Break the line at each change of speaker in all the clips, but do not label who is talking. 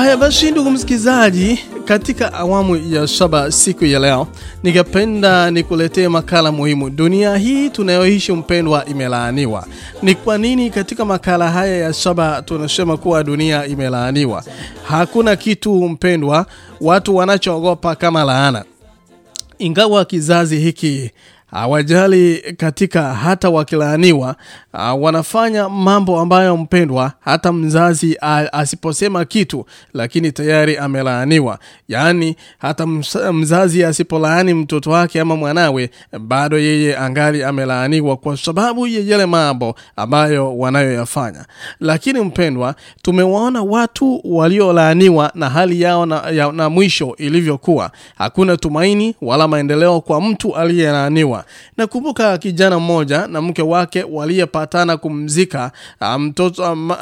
Haya basi, ndugu msikizaji, katika awamu ya saba siku ya leo, ningependa nikuletee makala muhimu. Dunia hii tunayoishi mpendwa, imelaaniwa. Ni kwa nini katika makala haya ya saba tunasema kuwa dunia imelaaniwa? Hakuna kitu mpendwa, watu wanachoogopa kama laana, ingawa kizazi hiki hawajali katika hata wakilaaniwa uh, wanafanya mambo ambayo mpendwa hata mzazi asiposema kitu lakini tayari amelaaniwa. Yani hata mzazi asipolaani mtoto wake ama mwanawe bado yeye angali amelaaniwa kwa sababu ya yale mambo ambayo wanayoyafanya. Lakini mpendwa tumewaona watu waliolaaniwa na hali yao na, ya, na mwisho ilivyokuwa. Hakuna tumaini wala maendeleo kwa mtu aliyelaaniwa nakumbuka kijana mmoja na mke wake waliyepatana kumzika mtoto um, uh,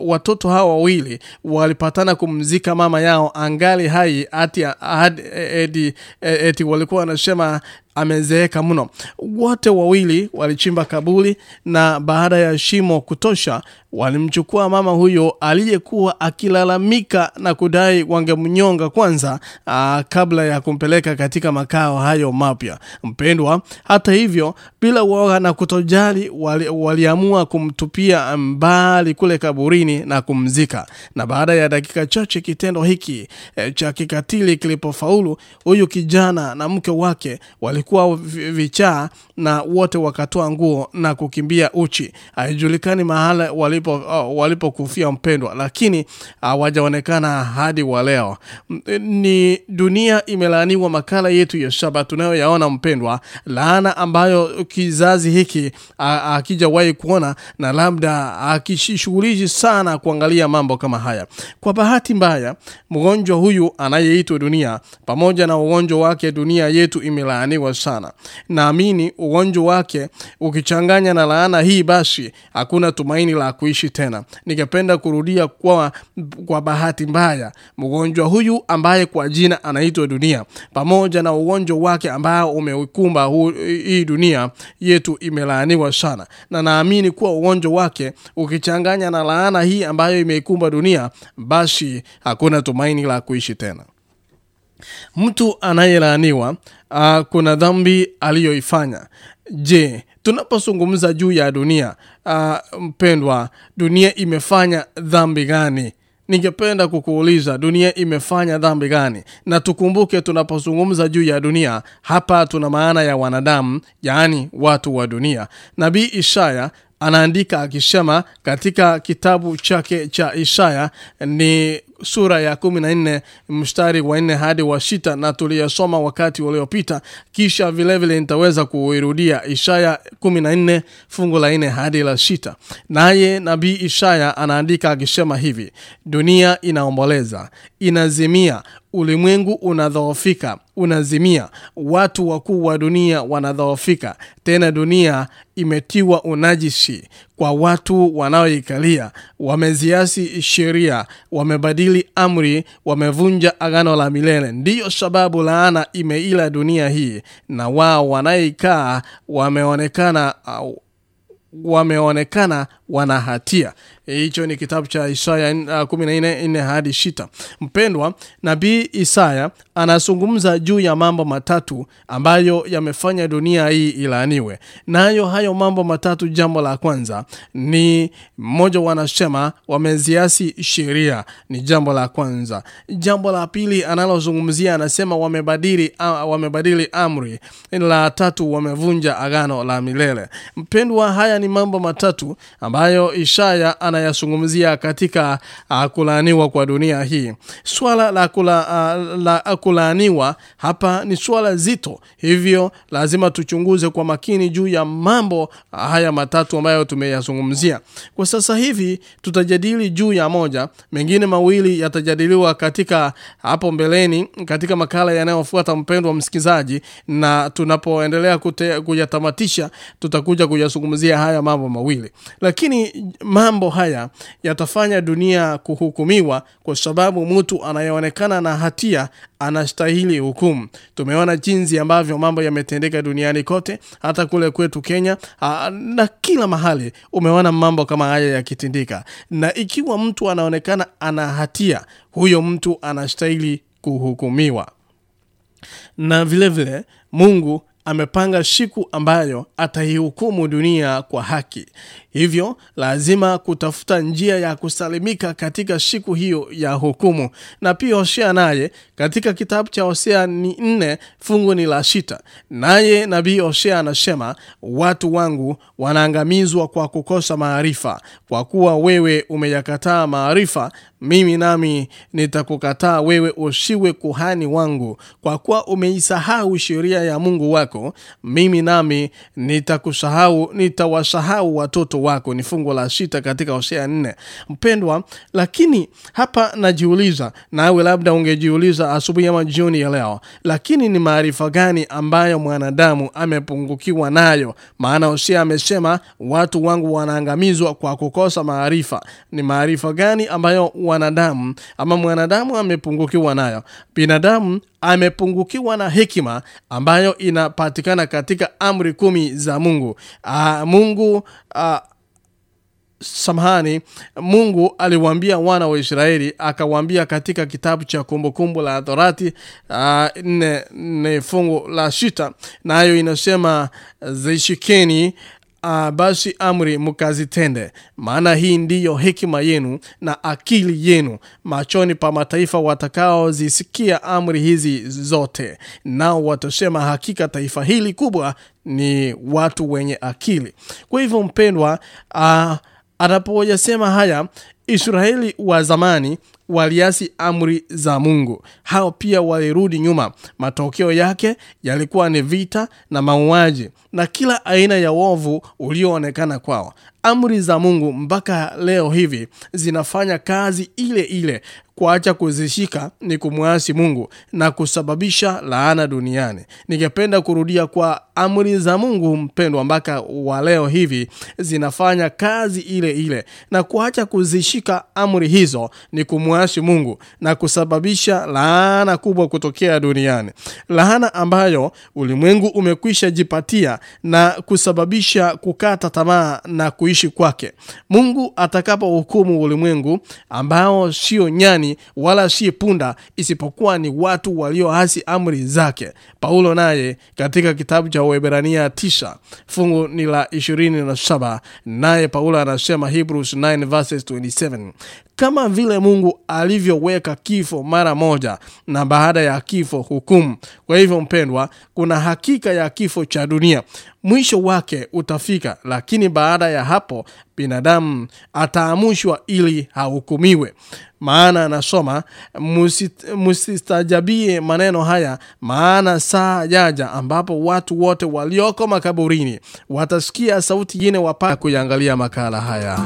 watoto hawa wawili walipatana kumzika mama yao angali hai ati, ati, eti, eti walikuwa wanasema amezeeka mno. Wote wawili walichimba kaburi na baada ya shimo kutosha walimchukua mama huyo aliyekuwa akilalamika na kudai wangemnyonga kwanza aa, kabla ya kumpeleka katika makao hayo mapya. Mpendwa, hata hivyo, bila woga na kutojali, wali, waliamua kumtupia mbali kule kaburini na kumzika. Na baada ya dakika chache kitendo hiki e, cha kikatili kilipofaulu, huyu kijana na mke wake wali walikuwa vichaa na wote wakatoa nguo na kukimbia uchi. Haijulikani mahala walipo uh, walipokufia mpendwa, lakini hawajaonekana hadi wa leo. Ni dunia imelaaniwa. Makala yetu ya shaba tunayoyaona mpendwa, laana ambayo kizazi hiki akijawahi kuona na labda akishughulishi sana kuangalia mambo kama haya. Kwa bahati mbaya, mgonjwa huyu anayeitwa dunia pamoja na ugonjwa wake, dunia yetu imelaaniwa sana. Naamini ugonjwa wake ukichanganya na laana hii, basi hakuna tumaini la kuishi tena. Ningependa kurudia kwa, kwa bahati mbaya, mgonjwa huyu ambaye kwa jina anaitwa dunia pamoja na ugonjwa wake ambao umeikumba hii dunia yetu imelaaniwa sana, na naamini kuwa ugonjwa wake ukichanganya na laana hii ambayo imeikumba dunia, basi hakuna tumaini la kuishi tena. Mtu anayelaaniwa uh, kuna dhambi aliyoifanya. Je, tunapozungumza juu ya dunia uh, mpendwa, dunia imefanya dhambi gani? Ningependa kukuuliza dunia imefanya dhambi gani? Na tukumbuke tunapozungumza juu ya dunia hapa tuna maana ya wanadamu, yaani watu wa dunia. Nabii Ishaya anaandika akisema katika kitabu chake cha Ishaya ni sura ya kumi na nne mstari wa nne hadi wa sita na tuliyosoma wakati uliopita. Kisha vilevile nitaweza kuirudia ishaya kumi na nne fungu la nne hadi la sita. Naye nabii ishaya anaandika akisema hivi dunia inaomboleza inazimia ulimwengu unadhoofika unazimia watu wakuu wa dunia wanadhoofika tena dunia imetiwa unajisi kwa watu wanaoikalia wameziasi sheria wamebadili amri wamevunja agano la milele. Ndiyo sababu laana imeila dunia hii na wao wanaikaa wameonekana wameonekana wana hatia hicho ni kitabu cha isaya uh, 14 hadi shita mpendwa nabii isaya anazungumza juu ya mambo matatu ambayo yamefanya dunia hii ilaaniwe. Nayo hayo mambo matatu jambo la kwanza ni mmoja wanasema wameziasi sheria ni jambo la kwanza. Jambo la pili analozungumzia anasema wamebadili uh, wamebadili amri. La tatu wamevunja agano la milele. Mpendwa haya ni mambo matatu ambayo ishaya anayazungumzia katika uh, kulaaniwa kwa dunia hii. Swala la, kula, uh, la kulaaniwa hapa ni swala zito. Hivyo lazima tuchunguze kwa makini juu ya mambo haya matatu ambayo tumeyazungumzia. Kwa sasa hivi tutajadili juu ya moja. Mengine mawili yatajadiliwa katika hapo mbeleni katika makala yanayofuata mpendwa msikizaji na tunapoendelea kuyatamatisha tutakuja kuyazungumzia haya mambo mawili. Lakini mambo haya haya yatafanya dunia kuhukumiwa kwa sababu mtu anayeonekana na hatia anastahili hukumu. Tumeona jinsi ambavyo mambo yametendeka duniani kote, hata kule kwetu Kenya aa, na kila mahali umeona mambo kama haya yakitindika na ikiwa mtu anaonekana ana hatia, huyo mtu anastahili kuhukumiwa. Na vilevile vile Mungu amepanga siku ambayo ataihukumu dunia kwa haki. Hivyo lazima kutafuta njia ya kusalimika katika siku hiyo ya hukumu. Na pia Hosea naye katika kitabu cha Hosea ni nne fungu ni la sita, naye nabii Hosea anasema watu wangu wanaangamizwa kwa kukosa maarifa. Kwa kuwa wewe umeyakataa maarifa, mimi nami nitakukataa wewe usiwe kuhani wangu. Kwa kuwa umeisahau sheria ya Mungu wako, mimi nami nitakusahau, nitawasahau watoto wako. Ni fungu la sita katika Hosea nne. Mpendwa, lakini hapa najiuliza, nawe labda ungejiuliza asubuhi ama jioni ya leo, lakini ni maarifa gani ambayo mwanadamu amepungukiwa nayo? Maana Hosea amesema watu wangu wanaangamizwa kwa kukosa maarifa. Ni maarifa gani ambayo wanadamu ama mwanadamu amepungukiwa nayo? Binadamu amepungukiwa na hekima ambayo inapatikana katika amri kumi za Mungu. Aa, Mungu aa, samahani mungu aliwambia wana wa israeli akawambia katika kitabu cha kumbukumbu la torati uh, nne, nne fungu la sita nayo inasema zishikeni Uh, basi amri mkazitende, maana hii ndiyo hekima yenu na akili yenu. Machoni pa mataifa watakaozisikia amri hizi zote, nao watasema hakika taifa hili kubwa ni watu wenye akili. Kwa hivyo mpendwa, anapoyasema haya Israeli wa zamani waliasi amri za Mungu. Hao pia walirudi nyuma. Matokeo yake yalikuwa ni vita na mauaji na kila aina ya wovu ulioonekana kwao. Amri za Mungu mpaka leo hivi zinafanya kazi ile ile. Kuacha kuzishika ni kumwasi Mungu na kusababisha laana duniani. Ningependa kurudia kwa amri za Mungu mpendwa, mpaka wa leo hivi zinafanya kazi ile ile, na kuacha kuzishika amri hizo ni kumwasi Mungu na kusababisha laana kubwa kutokea duniani, laana ambayo ulimwengu umekwisha jipatia na kusababisha kukata tamaa na kuishi kwake. Mungu atakapo hukumu ulimwengu ambao sio nyani wala si punda, isipokuwa ni watu walioasi amri zake. Paulo naye katika kitabu cha Waebrania 9 fungu ni la 27, naye Paulo anasema Hebrews 9 verses 27 kama vile Mungu alivyoweka kifo mara moja na baada ya kifo hukumu. Kwa hivyo mpendwa, kuna hakika ya kifo cha dunia, mwisho wake utafika, lakini baada ya hapo binadamu ataamushwa ili hahukumiwe. Maana anasoma musistajabie maneno haya, maana saa yaja ambapo watu wote walioko makaburini watasikia sauti yine wapaa kuyangalia makala haya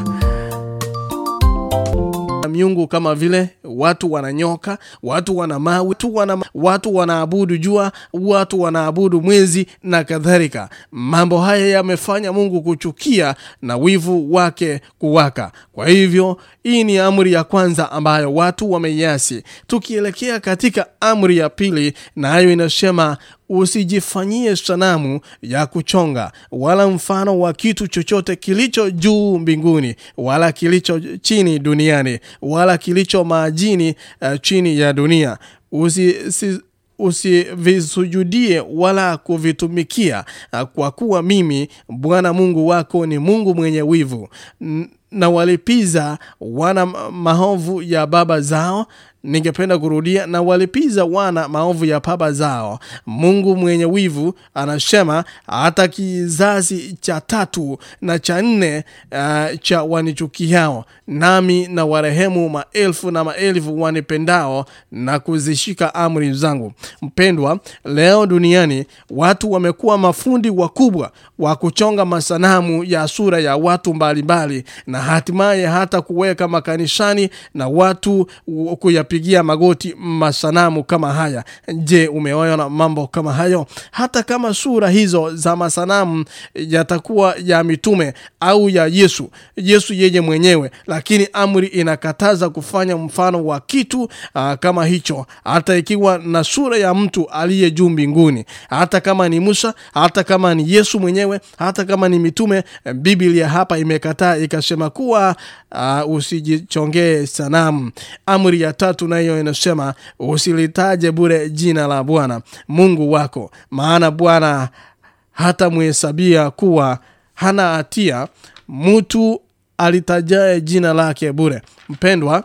miungu kama vile watu wananyoka, watu wana mawe, watu wana, watu wanaabudu jua, watu wanaabudu mwezi na kadhalika. Mambo haya yamefanya Mungu kuchukia na wivu wake kuwaka. Kwa hivyo hii ni amri ya kwanza ambayo watu wameiasi. Tukielekea katika amri ya pili, nayo inasema usijifanyie sanamu ya kuchonga wala mfano wa kitu chochote kilicho juu mbinguni wala kilicho chini duniani wala kilicho majini uh, chini ya dunia. Usi, si, usivisujudie wala kuvitumikia uh, kwa kuwa mimi Bwana Mungu wako ni Mungu mwenye wivu. Na walipiza wana mahovu ya baba zao ningependa kurudia na walipiza wana maovu ya baba zao. Mungu mwenye wivu anasema hata kizazi cha tatu na cha nne uh, cha wanichukiao nami na warehemu maelfu na maelfu wanipendao na kuzishika amri zangu. Mpendwa leo duniani watu wamekuwa mafundi wakubwa wa kuchonga masanamu ya sura ya watu mbalimbali mbali, na hatimaye hata kuweka makanishani na watu kuya kuyapigia magoti masanamu kama haya. Je umeona mambo kama hayo? Hata kama sura hizo za masanamu yatakuwa ya mitume au ya yesu yesu yeye mwenyewe lakini amri inakataza kufanya mfano wa kitu aa, kama hicho. Hata ikiwa na sura ya mtu aliye juu mbinguni hata kama ni musa hata kama ni yesu mwenyewe hata kama ni mitume biblia hapa imekataa ikasema kuwa uh, usijichongee sanamu. Amri ya tatu nayo inasema usilitaje bure jina la bwana mungu wako maana bwana hata muhesabia kuwa hana hatia. Mtu alitajae jina lake bure. Mpendwa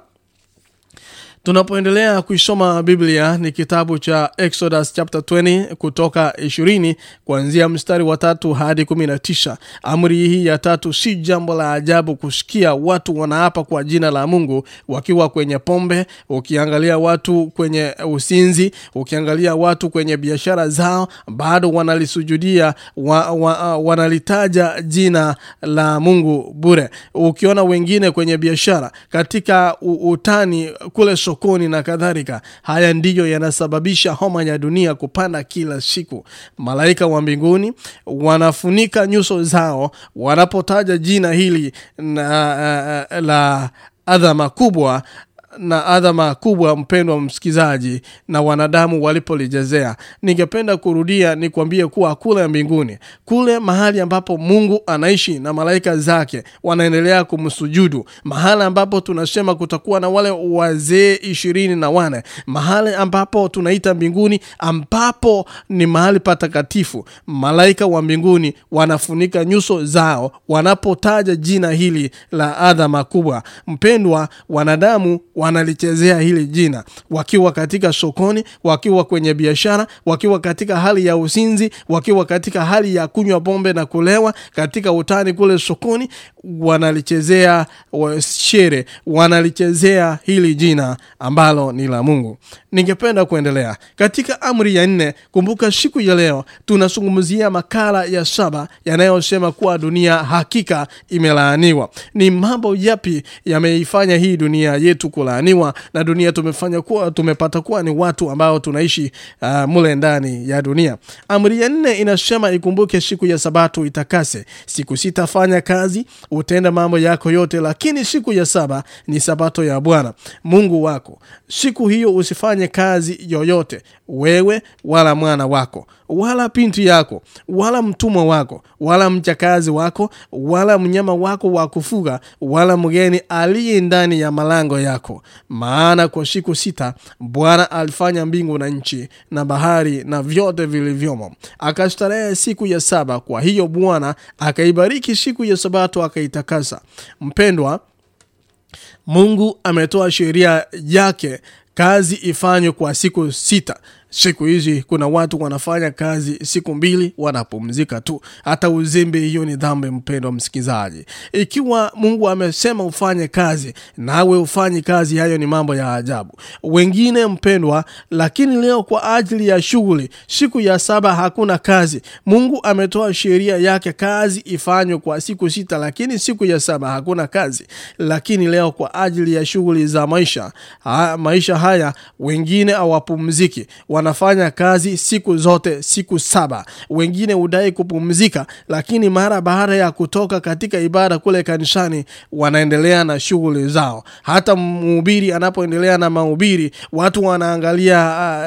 tunapoendelea kuisoma biblia ni kitabu cha exodus chapter 20 kutoka 20 kuanzia mstari wa tatu hadi 19 amri hii ya tatu si jambo la ajabu kusikia watu wanaapa kwa jina la mungu wakiwa kwenye pombe ukiangalia watu kwenye usinzi ukiangalia watu kwenye biashara zao bado wanalisujudia wa, wa, wanalitaja jina la mungu bure. Ukiona wengine kwenye biashara katika utani kule sokoni na kadhalika. Haya ndiyo yanasababisha homa ya dunia kupanda kila siku. Malaika wa mbinguni wanafunika nyuso zao wanapotaja jina hili na, uh, la adhama kubwa na adhama kubwa mpendwa msikizaji na wanadamu walipolijezea. Ningependa kurudia nikwambie kuwa kule mbinguni kule mahali ambapo mungu anaishi na malaika zake wanaendelea kumsujudu mahali ambapo tunasema kutakuwa na wale wazee ishirini na wane mahali ambapo tunaita mbinguni ambapo ni mahali patakatifu. Malaika wa mbinguni wanafunika nyuso zao wanapotaja jina hili la adhama kubwa. Mpendwa wanadamu wanalichezea hili jina. Wakiwa katika sokoni wakiwa kwenye biashara wakiwa katika hali ya usinzi wakiwa katika hali ya kunywa pombe na kulewa katika utani kule sokoni wanalichezea shere wanalichezea hili jina ambalo ni la mungu. Ningependa kuendelea. Katika amri ya nne kumbuka siku ya leo tunazungumzia makala ya saba yanayosema kuwa dunia hakika imelaaniwa. Ni mambo yapi yameifanya hii dunia yetu kulaaniwa na dunia tumefanya kuwa tumepata kuwa ni watu ambao tunaishi uh, mule ndani ya dunia. Amri ya nne inasema ikumbuke siku ya sabato itakase. Siku sita fanya kazi utenda mambo yako yote lakini siku ya saba ni sabato ya bwana mungu wako. Siku hiyo usifanye kazi yoyote wewe wala mwana wako wala pintu yako wala mtumwa wako wala mchakazi wako wala mnyama wako wa kufuga wala mgeni aliye ndani ya malango yako. Maana kwa siku sita bwana alifanya mbingu na nchi na bahari na vyote vilivyomo. Akastarehe siku ya saba kwa hiyo bwana akaibariki siku ya sabato akaitakasa. Mpendwa mungu ametoa sheria yake kazi ifanywe kwa siku sita siku hizi kuna watu wanafanya kazi siku mbili wanapumzika tu. Hata uzembe hiyo ni dhambi mpendwa msikizaji ikiwa mungu amesema ufanye kazi nawe ufanyi kazi hayo ni mambo ya ajabu. Wengine mpendwa lakini leo kwa ajili ya shughuli siku ya saba hakuna kazi. Mungu ametoa sheria yake kazi ifanywe kwa siku sita lakini siku ya saba hakuna kazi. Lakini leo kwa ajili ya shughuli za maisha ha, maisha haya wengine hawapumziki wanafanya kazi siku zote siku saba. Wengine hudai kupumzika lakini mara baada ya kutoka katika ibada kule kanishani wanaendelea na shughuli zao. Hata mhubiri anapoendelea na mahubiri watu wanaangalia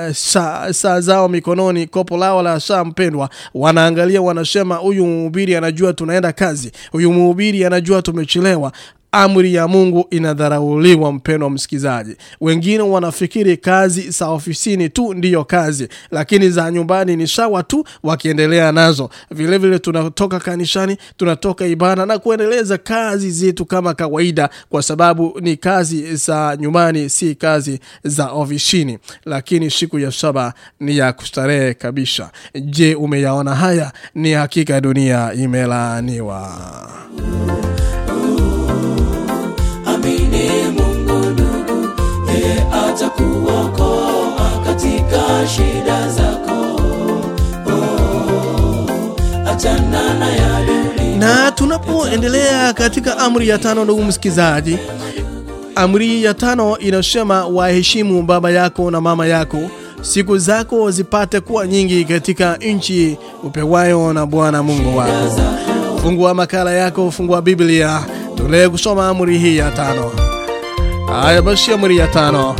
uh, saa sa zao mikononi kopo lao la saa mpendwa. Wanaangalia wanasema huyu mhubiri anajua tunaenda kazi. Huyu mhubiri anajua tumechelewa amri ya mungu inadharauliwa mpendwa msikizaji wengine wanafikiri kazi za ofisini tu ndiyo kazi lakini za nyumbani ni sawa tu wakiendelea nazo. Vilevile vile tunatoka kanishani, tunatoka ibana na kuendeleza kazi zetu kama kawaida kwa sababu ni kazi za nyumbani si kazi za ofisini. Lakini siku ya saba ni ya kustarehe kabisa. Je umeyaona haya? Ni hakika dunia imelaaniwa
atakuokoa katika shida zako. Oh, achana na ya
na tunapoendelea katika amri ya tano ndugu msikizaji amri ya tano inasema waheshimu baba yako na mama yako. Siku zako zipate kuwa nyingi katika nchi upewayo na bwana mungu wako. Fungua makala yako fungua biblia. Tulee kusoma amri hii ya tano. Haya basi amri ya tano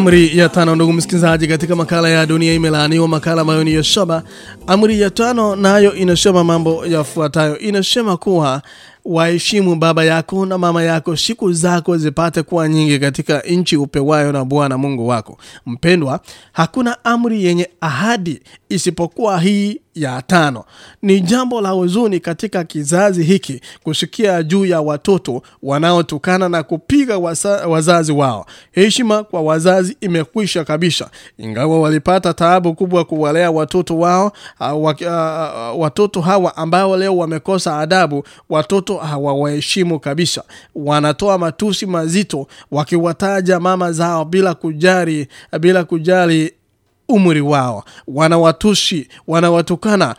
amri ya tano ndugu msikilizaji katika makala ya dunia imelaaniwa makala ambayo ni yoshoba. amri ya tano nayo inasema mambo yafuatayo inasema kuwa waheshimu baba yako na mama yako siku zako zipate kuwa nyingi katika nchi upewayo na bwana mungu wako mpendwa hakuna amri yenye ahadi isipokuwa hii ya tano. Ni jambo la huzuni katika kizazi hiki kusikia juu ya watoto wanaotukana na kupiga wazazi wao. Heshima kwa wazazi imekwisha kabisa. Ingawa walipata taabu kubwa kuwalea watoto wao wak, uh, watoto hawa ambao leo wamekosa adabu watoto hawawaheshimu kabisa. Wanatoa matusi mazito wakiwataja mama zao bila kujali bila kujali umri wao wanawatushi wanawatukana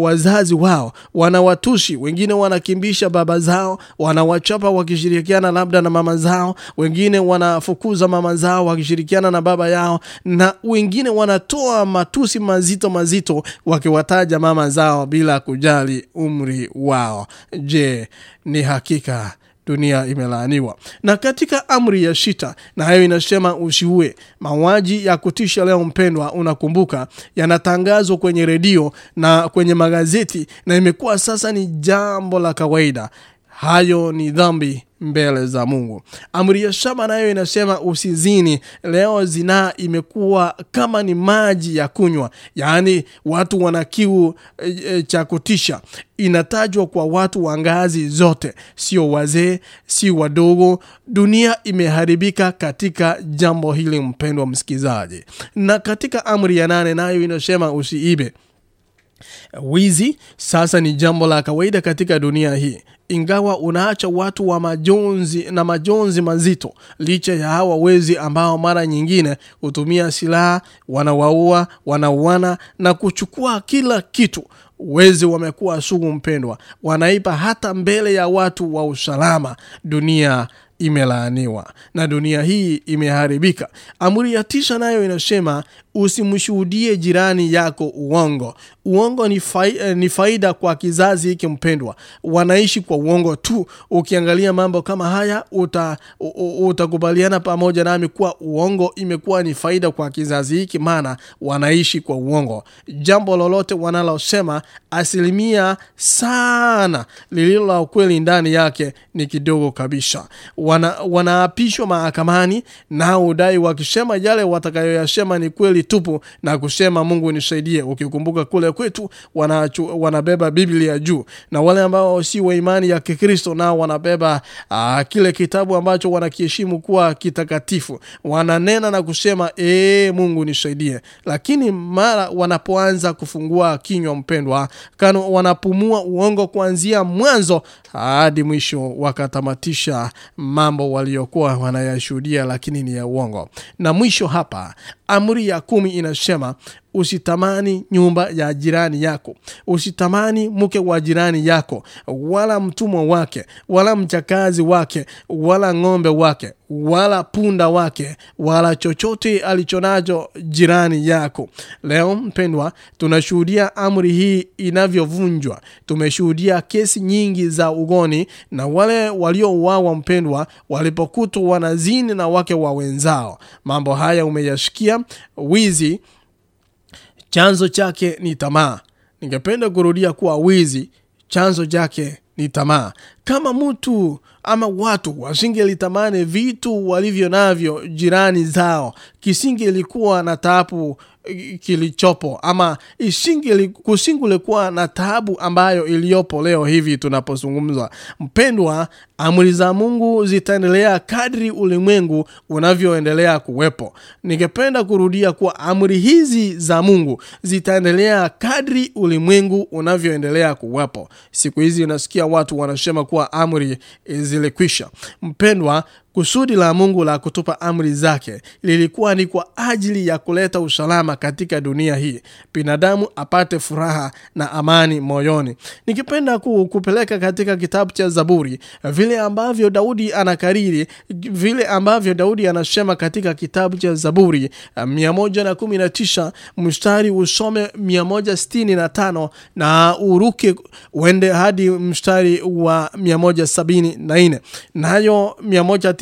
wazazi wao wanawatushi. Wengine wanakimbisha baba zao wanawachapa wakishirikiana labda na mama zao. Wengine wanafukuza mama zao wakishirikiana na baba yao. Na wengine wanatoa matusi mazito mazito wakiwataja mama zao bila kujali umri wao. Je ni hakika dunia imelaaniwa. Na katika amri ya shita na hayo inasema usiue. Mawaji ya kutisha leo mpendwa unakumbuka yanatangazwa kwenye redio na kwenye magazeti na imekuwa sasa ni jambo la kawaida hayo ni dhambi mbele za mungu. Amri ya saba nayo inasema usizini. Leo zinaa imekuwa kama ni maji ya kunywa. Yaani watu wana kiu e, e, cha kutisha. Inatajwa kwa watu wa ngazi zote. Sio wazee si wadogo. Dunia imeharibika katika jambo hili mpendwa msikizaji na katika amri ya nane nayo inasema usiibe. Wizi sasa ni jambo la kawaida katika dunia hii ingawa unaacha watu wa majonzi na majonzi mazito licha ya hawa wezi ambao mara nyingine hutumia silaha wanawaua wanauana na kuchukua kila kitu. Wezi wamekuwa sugu mpendwa. Wanaipa hata mbele ya watu wa usalama. Dunia imelaaniwa. Na dunia hii imeharibika. Amri ya tisa nayo inasema usimshuhudie jirani yako uongo. Uongo ni, fai, eh, ni faida kwa kizazi hiki mpendwa. Wanaishi kwa uongo tu. Ukiangalia mambo kama haya uta, utakubaliana pamoja nami kuwa uongo imekuwa ni faida kwa kizazi hiki maana wanaishi kwa uongo. Jambo lolote wanalosema asilimia sana lililo la ukweli ndani yake ni kidogo kabisa wana, wanaapishwa mahakamani na udai wakisema yale watakayoyasema ni kweli tupu na kusema mungu nisaidie. Ukikumbuka kule kwetu wanachu, wanabeba biblia juu na wale ambao si wa imani ya kikristo nao wanabeba uh, kile kitabu ambacho wanakiheshimu kuwa kitakatifu. Wananena na kusema ee mungu nisaidie. Lakini mara wanapoanza kufungua kinywa mpendwa kano wanapumua uongo kuanzia mwanzo hadi mwisho wakatamatisha mambo waliokuwa wanayashuhudia lakini ni ya uongo. Na mwisho hapa amri ya kumi inasema usitamani nyumba ya jirani yako. Usitamani mke wa jirani yako wala mtumwa wake wala mchakazi wake wala ng'ombe wake wala punda wake wala chochote alichonacho jirani yako. Leo mpendwa tunashuhudia amri hii inavyovunjwa. Tumeshuhudia kesi nyingi za ugoni na wale waliouawa mpendwa walipokutwa wanazini na wake wa wenzao. Mambo haya umeyashikia wizi chanzo chake ni tamaa. Ningependa kurudia kuwa wizi. Chanzo chake ni tamaa. Kama mtu ama watu wasingelitamani vitu walivyo navyo jirani zao. Kisingelikuwa na taabu kilichopo ama kusingulikuwa na taabu ambayo iliyopo leo hivi tunapozungumza. Mpendwa amri za mungu zitaendelea kadri ulimwengu unavyoendelea kuwepo. Ningependa kurudia kuwa amri hizi za mungu zitaendelea kadri ulimwengu unavyoendelea kuwepo. Siku hizi unasikia watu wanasema kuwa amri zilikwisha mpendwa kusudi la mungu la kutupa amri zake lilikuwa ni kwa ajili ya kuleta usalama katika dunia hii binadamu apate furaha na amani moyoni. Nikipenda ku, kupeleka katika kitabu cha zaburi vile ambavyo daudi anakariri vile ambavyo daudi anasema katika kitabu cha zaburi 119 mstari usome 165 na uruke uende hadi mstari wa 174 nayo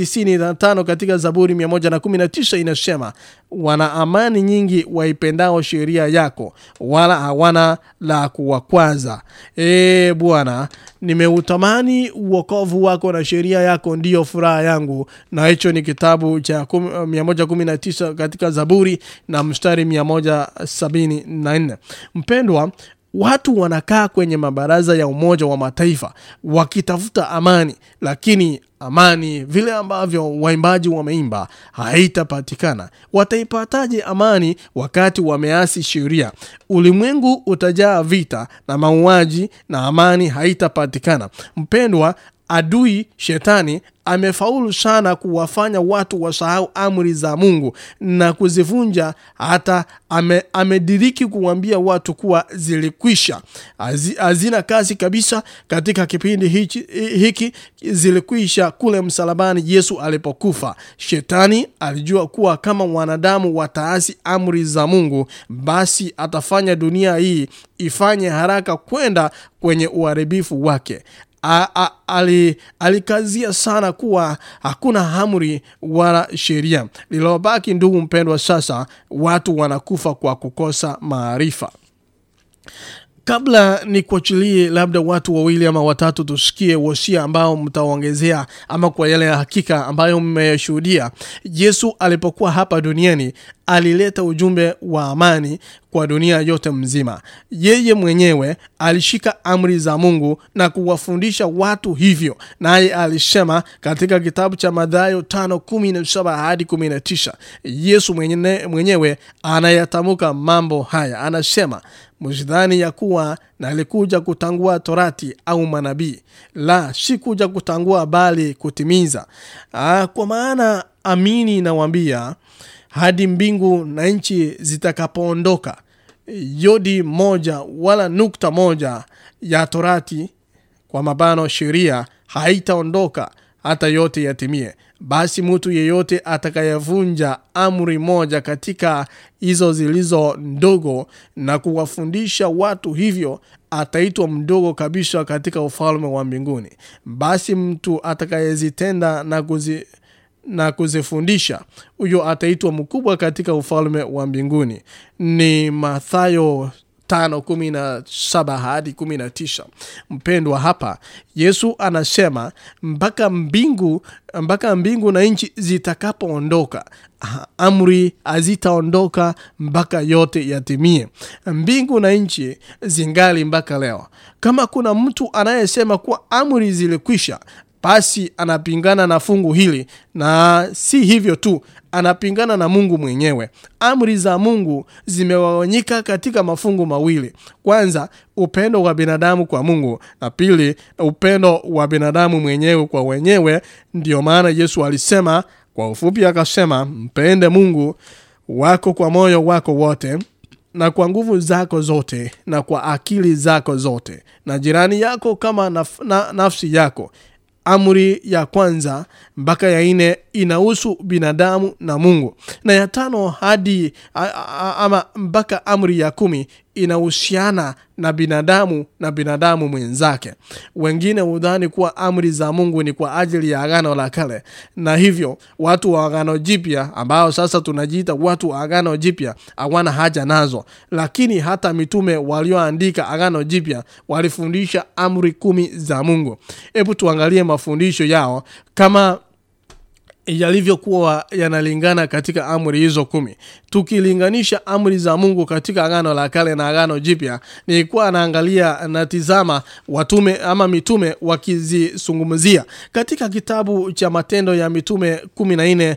195 katika zaburi 119 inasema wana amani nyingi waipendao sheria yako wala hawana la kuwakwaza. E bwana nimeutamani uokovu wako na sheria yako ndiyo furaha yangu na hicho ni kitabu cha 119 katika zaburi na mstari 174 mpendwa watu wanakaa kwenye mabaraza ya umoja wa mataifa wakitafuta amani lakini amani vile ambavyo waimbaji wameimba haitapatikana. Wataipataje amani wakati wameasi sheria? Ulimwengu utajaa vita na mauaji na amani haitapatikana. Mpendwa adui shetani amefaulu sana kuwafanya watu wasahau amri za mungu na kuzivunja hata ame, amediriki kuwambia watu kuwa zilikwisha. Hazina kazi kabisa katika kipindi hiki, hiki zilikwisha kule msalabani yesu alipokufa. Shetani alijua kuwa kama wanadamu wataasi amri za mungu basi atafanya dunia hii ifanye haraka kwenda kwenye uharibifu wake Alikazia sana kuwa hakuna hamri wala sheria Lilobaki, ndugu mpendwa sasa watu wanakufa kwa kukosa maarifa kabla ni kuachilie labda watu wawili ama watatu tusikie wosia ambao mtaongezea ama kwa yale ya hakika ambayo mmeyashuhudia. yesu alipokuwa hapa duniani alileta ujumbe wa amani kwa dunia yote mzima. Yeye mwenyewe alishika amri za mungu na kuwafundisha watu hivyo naye alisema katika kitabu cha madhayo 517 hadi 19 yesu mwenye, mwenyewe anayatamka mambo haya. Anasema msidhani ya kuwa nalikuja kutangua torati au manabii. La si kuja kutangua bali kutimiza. Aa, kwa maana amini nawambia hadi mbingu na nchi zitakapoondoka. Yodi moja wala nukta moja ya torati kwa mabano sheria haitaondoka hata yote yatimie. Basi mtu yeyote atakayevunja amri moja katika hizo zilizo ndogo na kuwafundisha watu hivyo ataitwa mdogo kabisa katika ufalme wa mbinguni. Basi mtu atakayezitenda na kuzi na kuzifundisha. Huyo ataitwa mkubwa katika ufalme wa mbinguni. Ni mathayo 5:17 hadi 19 mpendwa hapa yesu anasema mpaka mbingu mpaka mbingu na nchi zitakapoondoka amri hazitaondoka mpaka yote yatimie. Mbingu na nchi zingali mpaka leo. Kama kuna mtu anayesema kuwa amri zilikwisha basi anapingana na fungu hili na si hivyo tu anapingana na mungu mwenyewe. Amri za mungu zimewaonyika katika mafungu mawili. Kwanza upendo wa binadamu kwa mungu na pili upendo wa binadamu mwenyewe kwa wenyewe. Ndio maana yesu alisema kwa ufupi akasema mpende mungu wako kwa moyo wako wote na kwa nguvu zako zote na kwa akili zako zote na jirani yako kama naf, na, nafsi yako amri ya kwanza mpaka ya nne inahusu binadamu na mungu. Na ya tano hadi ama mpaka amri ya kumi inahusiana na binadamu na binadamu mwenzake. Wengine hudhani kuwa amri za mungu ni kwa ajili ya agano la kale. Na hivyo watu wa agano jipya ambao sasa tunajiita watu wa agano jipya hawana haja nazo. Lakini hata mitume walioandika agano jipya walifundisha amri kumi za mungu. Hebu tuangalie mafundisho yao. Kama yalivyokuwa yanalingana katika amri hizo kumi tukilinganisha amri za mungu katika agano la kale na agano jipya nilikuwa naangalia natizama watume ama mitume wakizizungumzia. Katika kitabu cha matendo ya mitume kumi na nne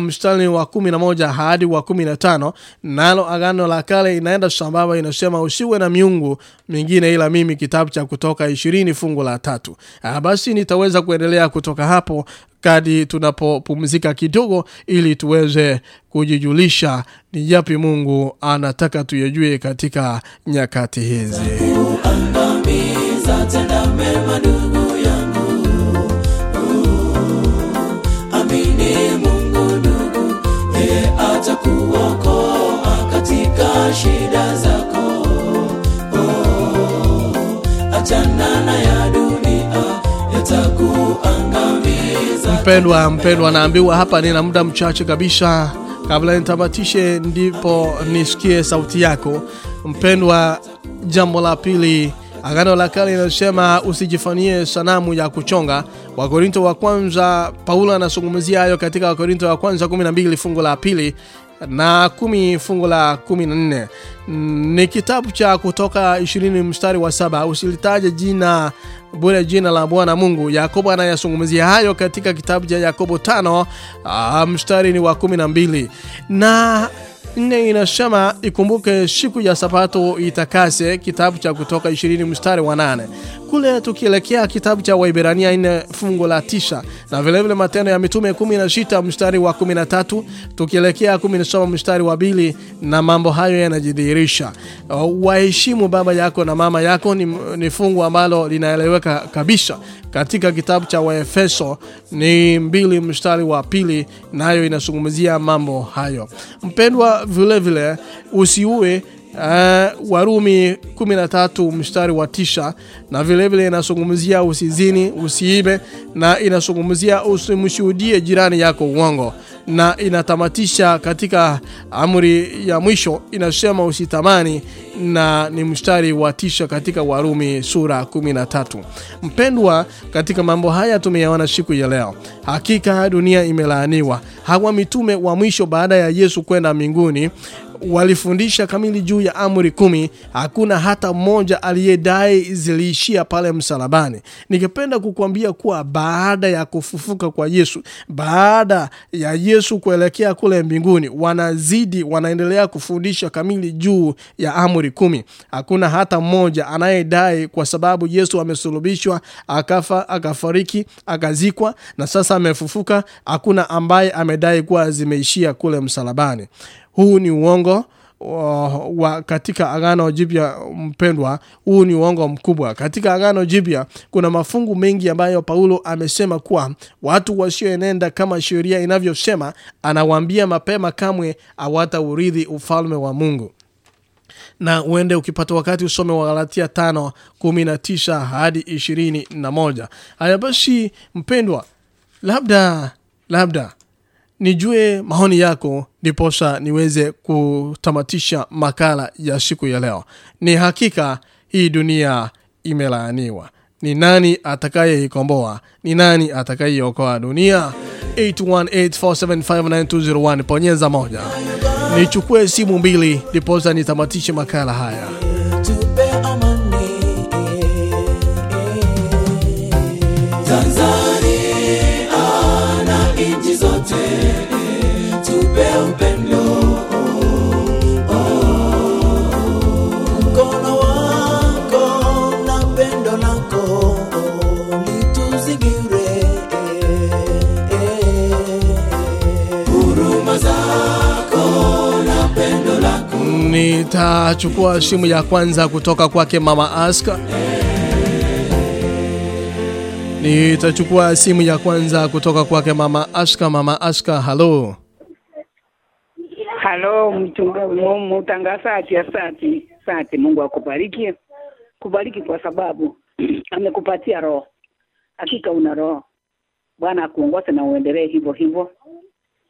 mstari wa kumi na moja hadi wa kumi na tano nalo agano la kale inaenda sambamba inasema usiwe na miungu mingine ila mimi kitabu cha kutoka ishirini fungu la tatu. Ah, basi nitaweza kuendelea kutoka hapo kadi tunapopumzika kidogo ili tuweze kujijulisha ni yapi mungu anataka tuyajue katika nyakati hizi.
Atakuokoa katika shida zako. Oh, achana na ya dunia yatakuangamiza.
Mpendwa mpendwa naambiwa hapa nina muda mchache kabisa kabla nitamatishe ndipo nisikie sauti yako. Mpendwa jambo la pili agano la kale linasema usijifanyie sanamu ya kuchonga. Wakorinto wa kwanza paulo anazungumzia hayo katika wakorinto wa kwanza 12 fungu la pili na kumi fungu la kumi na nne. Ni kitabu cha kutoka ishirini mstari wa saba. Usilitaje jina bure jina la bwana mungu. Yakobo anayazungumzia hayo katika kitabu cha yakobo tano uh, mstari ni wa kumi na mbili. Na nne inasema ikumbuke siku ya sabato itakase kitabu cha kutoka ishirini mstari wa nane. Kule tukielekea kitabu cha waiberania nne fungu la tisa. Na vilevile matendo ya mitume kumi na sita mstari wa kumi na tatu tukielekea kumi na saba mstari wa bili na mambo hayo yanajidhihirisha. Waheshimu baba yako na mama yako ni, ni fungu ambalo linaeleweka kabisa. Katika kitabu cha waefeso ni mbili mstari wa pili nayo inazungumzia mambo hayo. Mpendwa vilevile usiue Uh, warumi 13 mstari wa tisha na vile vile inazungumzia usizini usiibe na inazungumzia usimshuhudie jirani yako uongo na inatamatisha katika amri ya mwisho inasema usitamani na ni mstari wa tisha katika warumi sura 13 mpendwa katika mambo haya tumeyaona siku ya leo. Hakika dunia imelaaniwa. Hawa mitume wa mwisho baada ya yesu kwenda mbinguni walifundisha kamili juu ya amri kumi. Hakuna hata mmoja aliyedai ziliishia pale msalabani. Ningependa kukuambia kuwa baada ya kufufuka kwa yesu baada ya yesu kuelekea kule mbinguni wanazidi wanaendelea kufundisha kamili juu ya amri kumi. Hakuna hata mmoja anayedai kwa sababu yesu amesulubishwa akafa akafariki akazikwa na sasa amefufuka. Hakuna ambaye amedai kuwa zimeishia kule msalabani huu ni uongo wa, katika agano jipya mpendwa huu ni uongo mkubwa. Katika agano jipya kuna mafungu mengi ambayo paulo amesema kuwa watu wasioenenda kama sheria inavyosema anawaambia mapema kamwe hawataurithi ufalme wa mungu. Na uende ukipata wakati usome wa galatia tano kumi na tisa hadi ishirini na moja. Haya basi mpendwa labda labda nijue maoni yako ndiposa niweze kutamatisha makala ya siku ya leo. Ni hakika hii dunia imelaaniwa. Ni nani atakayeikomboa ni nani atakayeiokoa dunia? 8184759201 ponyeza moja. Nichukue simu mbili ndiposa nitamatishe makala haya nitachukua simu ya kwanza kutoka kwake mama aska Nitachukua simu ya kwanza kutoka kwake mama Ashka. Mama Ashka, halo.
Halo mtangazaji, asante asante. Mungu akubariki, kubariki kwa sababu amekupatia roho. Hakika una roho. Bwana akuongoze na uendelee hivyo hivyo.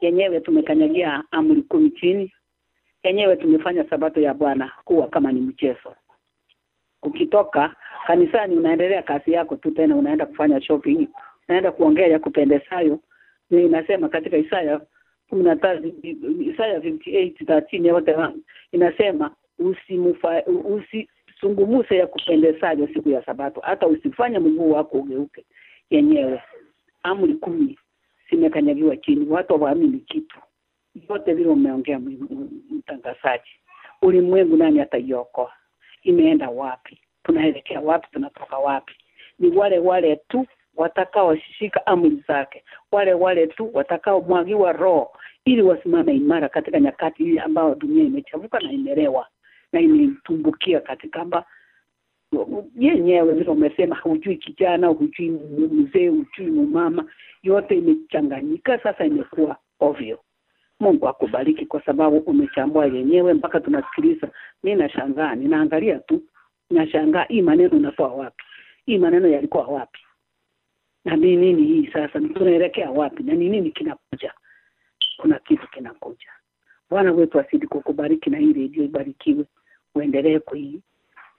Yenyewe tumekanyagia amri kumi chini, yenyewe tumefanya sabato ya Bwana kuwa kama ni mchezo. Ukitoka kanisani unaendelea kazi yako tu, tena unaenda kufanya shopping, unaenda kuongea ya kupendezayo. Ni inasema katika Isaya kumi na tatu Isaya 58:13 yote inasema usimufa usisungumuse ya kupendezayo siku ya Sabato, hata usifanye mguu wako ugeuke. Yenyewe amri kumi zimekanyagiwa chini, watu hawaamini kitu yote vile umeongea mtangazaji. Ulimwengu nani ataiokoa? Imeenda wapi? Tunaelekea wapi? Tunatoka wapi? Ni wale wale tu watakaoshika amri zake, wale wale tu watakaomwagiwa roho ili wasimame imara katika nyakati hii ambayo dunia imechafuka na imelewa na imetumbukia katika amba yenyewe vile umesema, hujui kijana, hujui mzee, hujui mumama, yote imechanganyika, sasa imekuwa ovyo. Mungu akubariki kwa sababu umechambua yenyewe mpaka tunasikiliza. Mi nashangaa, ninaangalia tu, nashangaa hii maneno unatoa wapi? Hii maneno yalikuwa wapi? Na ni nini hii sasa? Tunaelekea wapi? Na ni nini kinakuja? Kuna kitu kinakuja. Bwana wetu asidi kukubariki na hii redio ibarikiwe, uendelee kui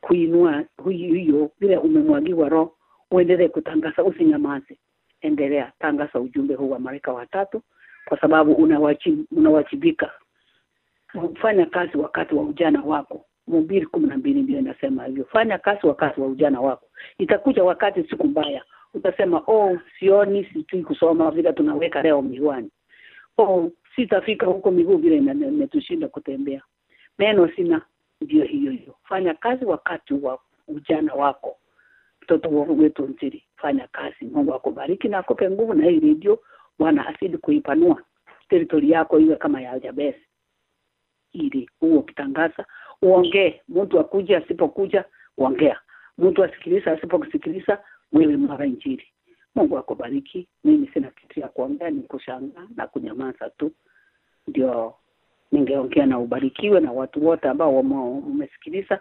kuinua hiyo vile umemwagiwa roho, uendelee kutangaza, usinyamaze, endelea tangaza ujumbe huu wa malaika watatu, kwa sababu unawajibika fanya kazi wakati wa ujana wako. Mhubiri kumi na mbili ndio inasema hivyo, fanya kazi wakati wa ujana wako. Itakuja wakati siku mbaya, utasema oh, sioni, sijui kusoma vile tunaweka leo miwani, oh, sitafika huko, miguu vile imetushinda kutembea, meno sina. Ndio hiyo hiyo, fanya kazi wakati wa ujana wako. Mtoto wetu nzuri, fanya kazi. Mungu akubariki na akupe nguvu, na hii redio Bwana asidi kuipanua teritori yako iwe kama ya Jabesi ili huo ukitangaza uongee, mtu akuja asipokuja ongea, mtu asikiliza asipokusikiliza, wewe mara injili. Mungu akubariki. Mimi sina kitu ya kuongea, ni kushangaa na kunyamaza tu, ndio ningeongea na ubarikiwe na watu wote ambao umesikiliza,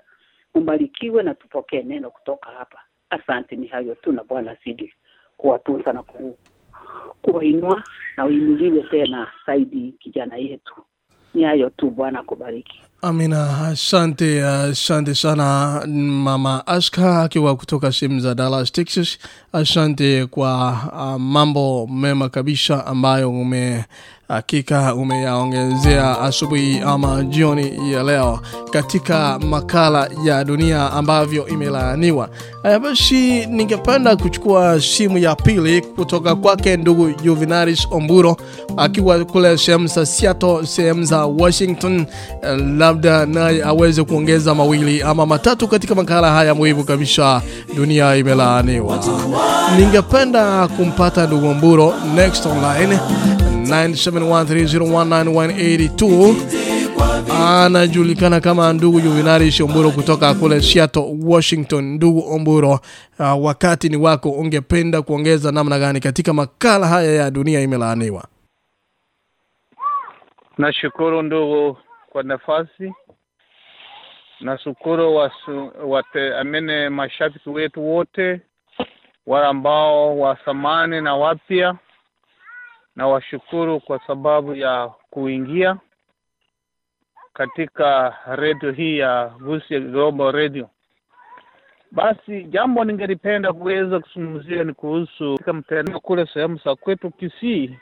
ubarikiwe na tupokee neno kutoka hapa. Asante, ni hayo tu, na Bwana azidi kuwatunza na ku, kuwainua na uinuliwe tena zaidi kijana yetu. Ni hayo tu, Bwana akubariki.
Amina, asante, asante sana mama aska akiwa kutoka sehemu za Dallas, Texas. Asante kwa uh, mambo mema kabisa ambayo ume hakika umeyaongezea asubuhi ama jioni ya leo katika makala ya dunia ambavyo imelaaniwa. Basi, ningependa kuchukua simu ya pili kutoka kwake ndugu Juvinaris Omburo akiwa kule sehemu za Seattle, sehemu za Washington. Eh, Labda naye aweze kuongeza mawili ama matatu katika makala haya muhimu kabisa, dunia imelaaniwa. Ningependa kumpata ndugu Omburo next online 9713019182 anajulikana kama ndugu Juvenali Shomburo kutoka kule Seattle, Washington. Ndugu Omburo, uh, wakati ni wako, ungependa kuongeza namna gani katika makala haya ya dunia imelaaniwa?
Nashukuru ndugu kwa nafasi. Nashukuru wasu, wate, amene mashabiki wetu wote wale ambao wa na wapya, na washukuru kwa sababu ya kuingia katika redio hii ya Vusi Global Radio. Basi jambo ningelipenda kuweza kuzungumzia ni kuhusu mtandao kule sehemu za kwetu Kisii,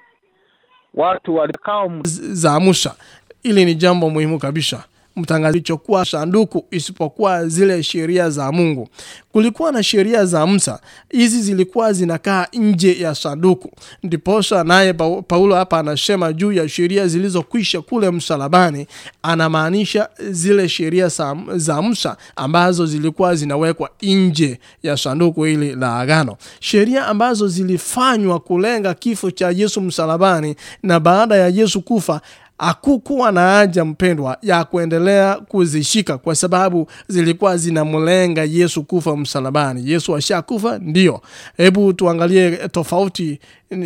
watu walikao
Z- za Musa. Ili ni jambo muhimu kabisa. Mtangazaji chokuwa sanduku isipokuwa zile sheria za Mungu. Kulikuwa na sheria za Musa, hizi zilikuwa zinakaa nje ya sanduku. Ndiposa naye Paulo hapa anasema juu ya sheria zilizokwisha kule msalabani, anamaanisha zile sheria za, za Musa ambazo zilikuwa zinawekwa nje ya sanduku hili la agano, sheria ambazo zilifanywa kulenga kifo cha Yesu msalabani, na baada ya Yesu kufa hakukuwa na haja mpendwa ya kuendelea kuzishika kwa sababu zilikuwa zinamlenga yesu kufa msalabani. Yesu ashakufa ndio. Hebu tuangalie tofauti uh,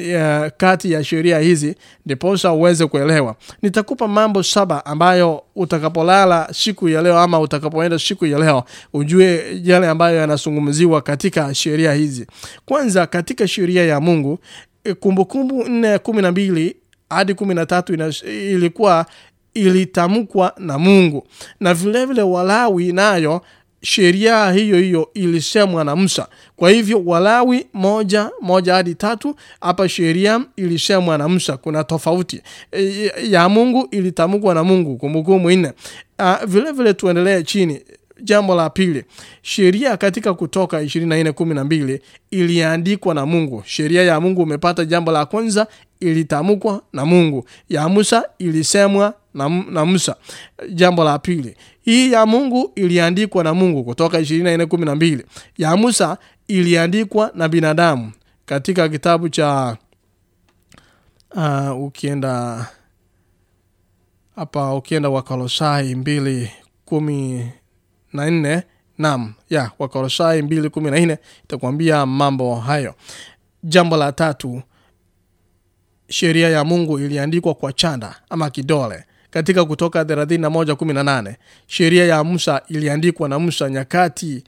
kati ya sheria hizi ndiposa uweze kuelewa. Nitakupa mambo saba ambayo utakapolala siku ya leo ama utakapoenda siku ya leo ujue yale ambayo yanazungumziwa katika sheria hizi. Kwanza katika sheria ya mungu e, kumbukumbu nne kumi na mbili hadi kumi na tatu ina- ilikuwa ilitamkwa na mungu. Na vile vile walawi nayo sheria hiyo hiyo ilisemwa na musa. Kwa hivyo walawi moja moja hadi tatu hapa sheria ilisemwa na musa. Kuna tofauti. E, ya mungu ilitamkwa na mungu kumbukumbu nne. Uh, vile vile tuendelee chini jambo la pili sheria katika kutoka 2412 iliandikwa na mungu. Sheria ya mungu umepata jambo la kwanza ilitamkwa na mungu. Ya musa ilisemwa na, na musa. Jambo la pili hii ya mungu iliandikwa na mungu kutoka 2412 ya musa iliandikwa na binadamu. Katika kitabu cha uh, ukienda hapa ukienda wakolosai mbili kumi na nne nam ya wakolosai mbili kumi na nne itakwambia mambo hayo. Jambo la tatu sheria ya mungu iliandikwa kwa chanda ama kidole. Katika kutoka 3118 sheria ya musa iliandikwa na musa nyakati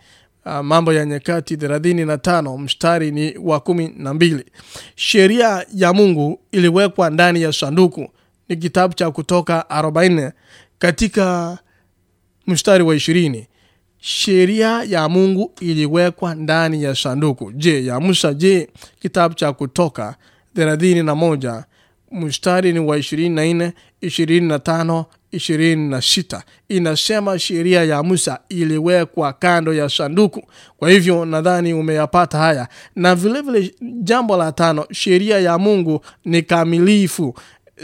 uh, mambo ya nyakati 35 mstari ni wa kumi na mbili. Sheria ya mungu iliwekwa ndani ya sanduku. Ni kitabu cha kutoka 40 katika mstari wa ishirini sheria ya mungu iliwekwa ndani ya sanduku. Je ya musa je kitabu cha kutoka thelathini na moja mstari ni wa ishirini na nne ishirini na tano ishirini na sita. Inasema sheria ya musa iliwekwa kando ya sanduku. Kwa hivyo nadhani umeyapata haya. Na vilevile vile jambo la tano sheria ya mungu ni kamilifu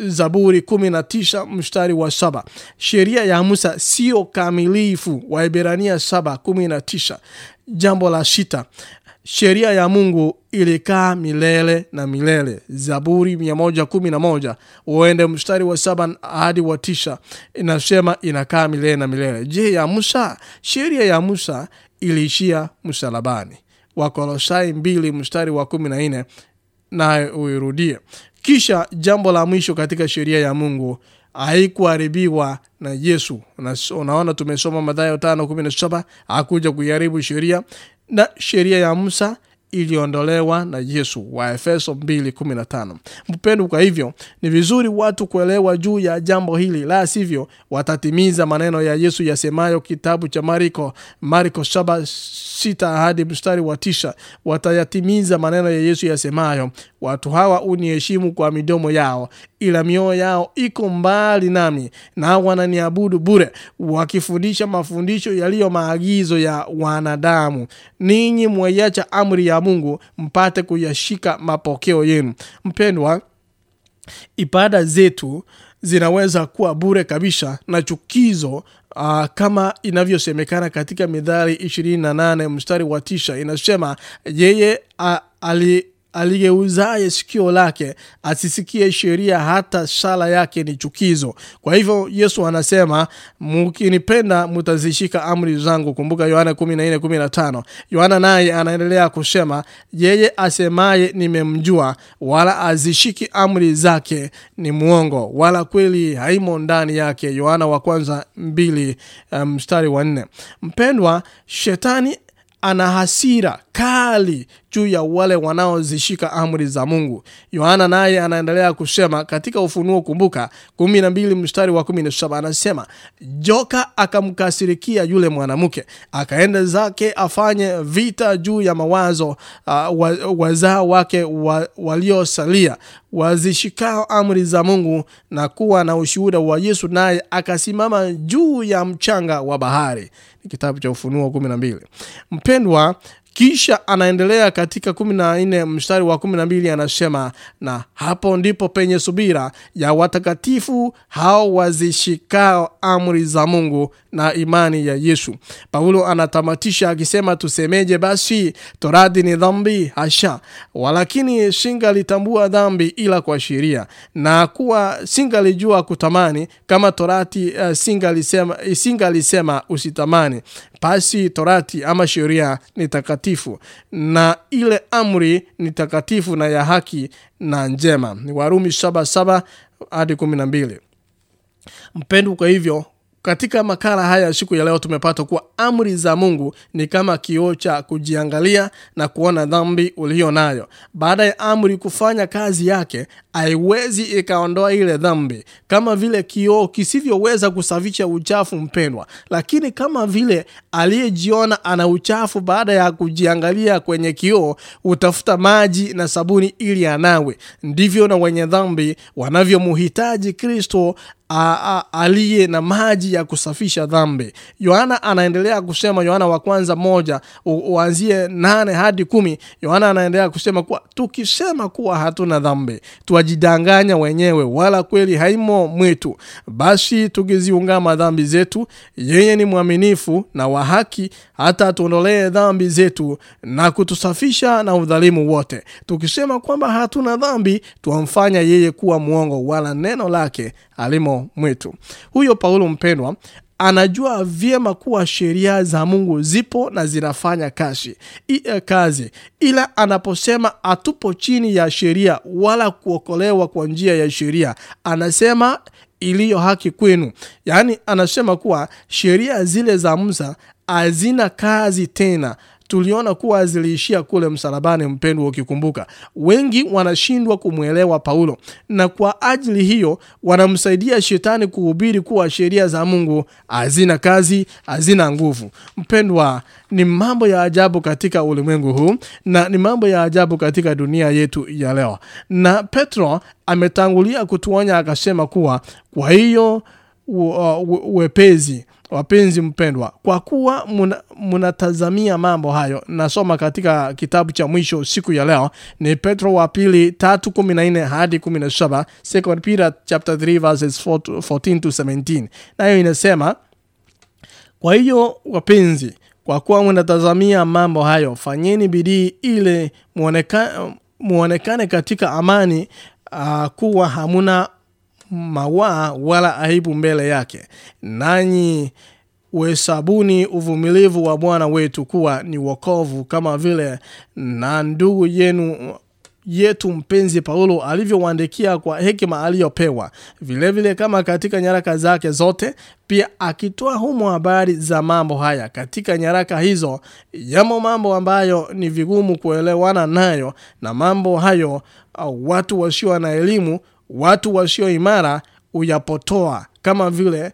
zaburi 19 mstari wa saba. Sheria ya musa sio kamilifu. Waiberania 7 19 jambo la sita. Sheria ya mungu ilikaa milele na milele. Zaburi 111 uende mstari wa saba hadi wa tisa inasema inakaa milele na milele. Je ya musa? Sheria ya musa iliishia msalabani. Wakolosai mbili mstari wa 14 naye uirudie kisha jambo la mwisho katika sheria ya mungu haikuharibiwa na yesu. Unaona tumesoma mathayo tano kumi na saba hakuja kuiharibu sheria. Na sheria ya musa iliondolewa na yesu wa efeso 215 mpendo kwa hivyo ni vizuri watu kuelewa juu ya jambo hili. La sivyo watatimiza maneno ya yesu yasemayo kitabu cha mariko mariko 7 sita hadi mstari wa tisa watayatimiza maneno ya yesu yasemayo watu hawa uniheshimu kwa midomo yao ila mioyo yao iko mbali nami na wananiabudu bure wakifundisha mafundisho yaliyo maagizo ya wanadamu. Ninyi mwaiacha amri ya mungu mpate kuyashika mapokeo yenu. Mpendwa ibada zetu zinaweza kuwa bure kabisa na chukizo uh, kama inavyosemekana katika midhari 28 mstari wa tisha inasema yeye uh, ali aligeuzaye sikio lake asisikie sheria hata sala yake ni chukizo. Kwa hivyo yesu anasema mkinipenda mtazishika amri zangu. Kumbuka yohana 14:15 yohana naye anaendelea kusema yeye asemaye nimemjua wala azishiki amri zake ni mwongo wala kweli haimo ndani yake. Yohana wa kwanza mbili mstari um, wa nne. Mpendwa shetani ana hasira kali juu ya wale wanaozishika amri za mungu. Yohana naye anaendelea kusema katika ufunuo kumbuka kumi na mbili mstari wa kumi na saba anasema joka akamkasirikia yule mwanamke akaenda zake afanye vita juu ya mawazo uh, wa, wazao wake wa, waliosalia wazishikao amri za mungu na kuwa na ushuhuda wa yesu naye akasimama juu ya mchanga wa bahari. Ni kitabu cha ufunuo kumi na mbili. Mpendwa kisha anaendelea katika kumi na nne mstari wa kumi na mbili anasema na hapo ndipo penye subira ya watakatifu hao wazishikao amri za mungu na imani ya yesu. Paulo anatamatisha akisema tusemeje basi? Torati ni dhambi? Hasha! Walakini singalitambua dhambi ila kwa sheria. Na kuwa singalijua kutamani kama torati uh, singalisema, singalisema usitamani basi torati ama sheria ni takatifu. Na ile amri ni takatifu na ya haki na njema. Ni warumi saba saba hadi kumi na mbili. Mpendwa kwa hivyo katika makala haya siku ya leo tumepata kuwa amri za mungu ni kama kioo cha kujiangalia na kuona dhambi ulio nayo. Baada ya amri kufanya kazi yake haiwezi ikaondoa ile dhambi. Kama vile kioo kisivyoweza kusafisha uchafu mpendwa lakini kama vile aliyejiona ana uchafu baada ya kujiangalia kwenye kioo utafuta maji na sabuni ili anawe. Ndivyo na wenye dhambi wanavyomhitaji kristo aliye na maji ya kusafisha dhambi. Yohana anaendelea kusema yohana wa kwanza moja uanzie nane hadi kumi. Yohana anaendelea kusema kuwa tukisema kuwa hatuna dhambi twajidanganya wenyewe wala kweli haimo mwetu basi tukiziungama dhambi zetu yeye ni mwaminifu na wa haki hata atuondolee dhambi zetu na kutusafisha na udhalimu wote. Tukisema kwamba hatuna dhambi twamfanya yeye kuwa mwongo wala neno lake mwetu. Huyo paulo mpendwa anajua vyema kuwa sheria za mungu zipo na zinafanya kazi, I, kazi. Ila anaposema atupo chini ya sheria wala kuokolewa kwa njia ya sheria anasema iliyo haki kwenu. Yaani anasema kuwa sheria zile za musa hazina kazi tena tuliona kuwa ziliishia kule msalabani mpendwa ukikumbuka. Wengi wanashindwa kumwelewa paulo na kwa ajili hiyo wanamsaidia shetani kuhubiri kuwa sheria za mungu hazina kazi hazina nguvu. Mpendwa ni mambo ya ajabu katika ulimwengu huu na ni mambo ya ajabu katika dunia yetu ya leo. Na petro ametangulia kutuonya akasema kuwa kwa hiyo wepezi wapenzi mpendwa kwa kuwa mnatazamia mambo hayo nasoma katika kitabu cha mwisho siku ya leo ni petro wa pili tatu kumi na nne hadi kumi na saba second peter chapter 3 verses 14 to 17 nayo inasema kwa hiyo wapenzi kwa kuwa mnatazamia mambo hayo fanyeni bidii ile muonekane katika amani uh, kuwa hamuna mawaa wala aibu mbele yake. Nanyi uhesabuni uvumilivu wa bwana wetu kuwa ni wokovu kama vile na ndugu yenu yetu mpenzi paulo alivyowaandikia kwa hekima aliyopewa. Vilevile kama katika nyaraka zake zote pia akitoa humo habari za mambo haya. Katika nyaraka hizo yamo mambo ambayo ni vigumu kuelewana nayo na mambo hayo watu wasio na elimu watu wasio imara uyapotoa kama vile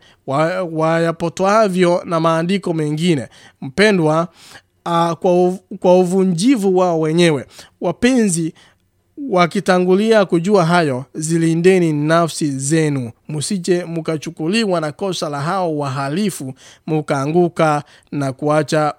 wayapotoavyo wa na maandiko mengine. Mpendwa uh, kwa, kwa uvunjivu wao wenyewe wapenzi wakitangulia kujua hayo zilindeni nafsi zenu. Msije mkachukuliwa na kosa la hao wahalifu mukaanguka na kuacha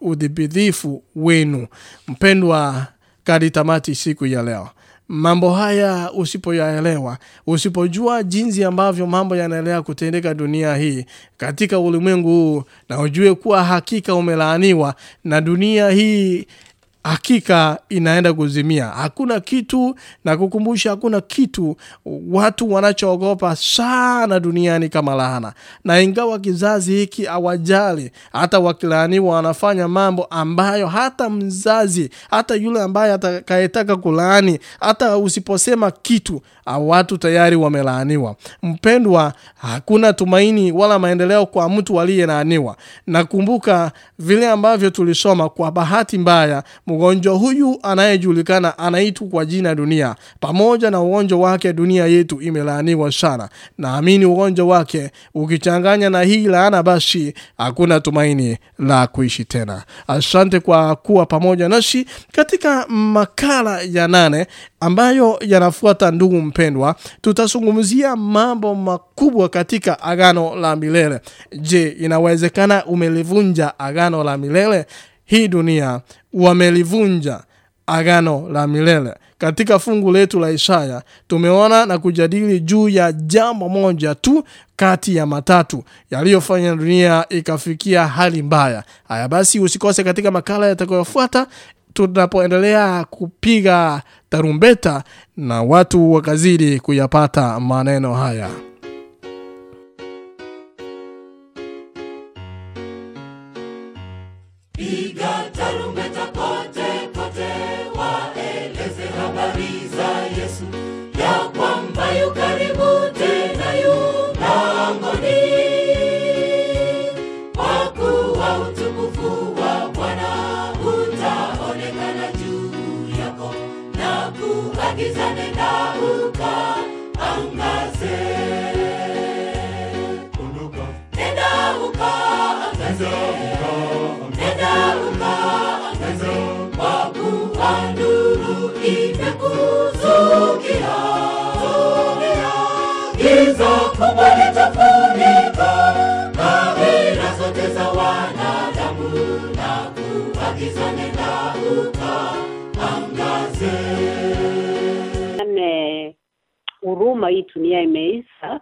udhibithifu wenu. Mpendwa kadi tamati siku ya leo mambo haya usipoyaelewa usipojua jinsi ambavyo mambo yanaendelea kutendeka dunia hii katika ulimwengu huu na ujue kuwa hakika umelaaniwa na dunia hii hakika inaenda kuzimia. Hakuna kitu na kukumbusha hakuna kitu watu wanachoogopa sana duniani kama laana. Na ingawa kizazi hiki hawajali hata wakilaaniwa wanafanya mambo ambayo hata mzazi hata yule ambaye atakayetaka kulaani hata usiposema kitu watu tayari wamelaaniwa. Mpendwa hakuna tumaini wala maendeleo kwa mtu aliyelaaniwa nakumbuka vile ambavyo tulisoma kwa bahati mbaya mgonjwa huyu anayejulikana anaitu kwa jina dunia. Pamoja na ugonjwa wake dunia yetu imelaaniwa sana. Naamini ugonjwa wake ukichanganya na hii laana basi hakuna tumaini la kuishi tena. Asante kwa kuwa pamoja nasi katika makala ya nane ambayo yanafuata ndugu mpendwa tutasungumzia mambo makubwa katika agano la milele. Je inawezekana umelivunja agano la milele hii dunia wamelivunja agano la milele. Katika fungu letu la Isaya tumeona na kujadili juu ya jambo moja tu kati ya matatu yaliyofanya dunia ikafikia hali mbaya. Haya basi usikose katika makala yatakayofuata tunapoendelea kupiga tarumbeta na watu wakazidi kuyapata maneno haya
agizane ndabuka aho mwaze nendabuka nendabuka nendabuka. Wakuwanduru ipe kuzukira giza kubwa litafunika kawira zote za wanadamu. Na kuagiza uka
angaze. Huruma hii dunia imeisha.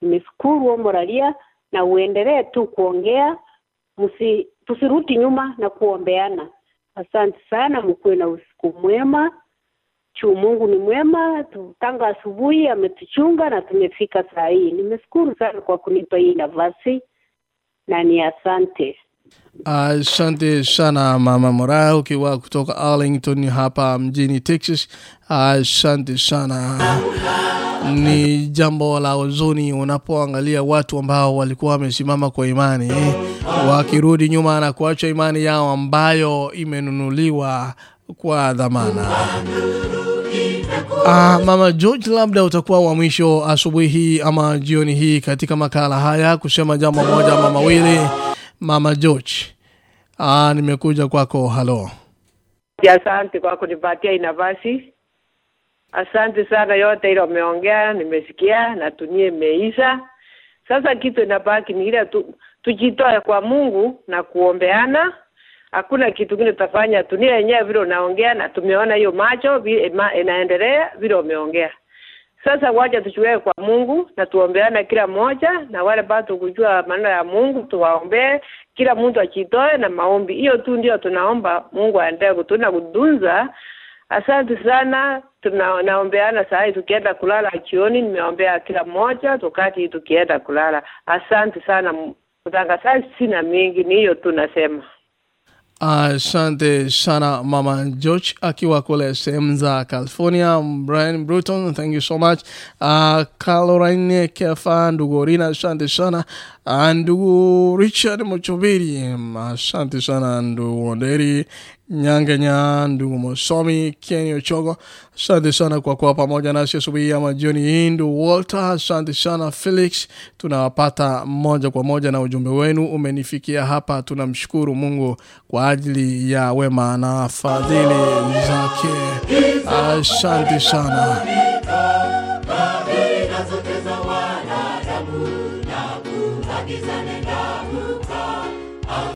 Nimeshukuru omoralia na uendelee tu kuongea. Msi tusirudi nyuma na kuombeana. Asante sana mkuwe na usiku mwema. Juu mungu ni mwema. Tutanga asubuhi ametuchunga na tumefika saa hii. Nimeshukuru sana kwa kunipa hii nafasi na ni asante
Asante uh, sana mama Mora ukiwa kutoka Arlington hapa mjini Texas. Asante uh, sana. Ni jambo la uzuni unapoangalia watu ambao walikuwa wamesimama kwa imani wakirudi nyuma na kuacha imani yao ambayo imenunuliwa kwa dhamana. Ah, mama George, labda utakuwa wa mwisho asubuhi hii ama jioni hii katika makala haya kusema jambo moja ama mawili. Mama George, ah, nimekuja kwako. Halo.
Asante kwa kunipatia nafasi. Asante sana yote ile umeongea, nimesikia na tunie imeisha. Sasa kitu inabaki ni ile tu, tujitoe kwa Mungu na kuombeana. Hakuna kitu kingine tutafanya. tunia yenyewe vile unaongea na tumeona hiyo macho vile inaendelea vile umeongea. Sasa waja tuchukue kwa Mungu na tuombeana kila mmoja, na wale bado kujua maneno ya Mungu tuwaombee, kila mtu achitoe na maombi. Hiyo tu ndio tunaomba Mungu aendelee kutuna kudunza. Asante sana, tunaombeana naombeana saa hii tukienda kulala jioni, nimeombea kila mmoja tukati tukienda kulala. Asante sana mtangazaji, sina mingi, ni hiyo tu nasema.
Asante sana mama George akiwa kule sehemu za California. Brian Bruton, thank you so much. Uh, Caroline Kefa, ndugorina asante sana. Ndugu Richard mochoviri mm, asante sana. Ndugu Onderi Nyanganya, ndugu Mosomi, Kenny Ochogo, asante sana kwa kuwa pamoja nasi asubuhi ama jioni hii. Ndugu Walter, asante sana. Felix, tunawapata moja kwa moja na ujumbe wenu umenifikia hapa. Tunamshukuru Mungu kwa ajili ya wema na fadhili zake. Asante sana.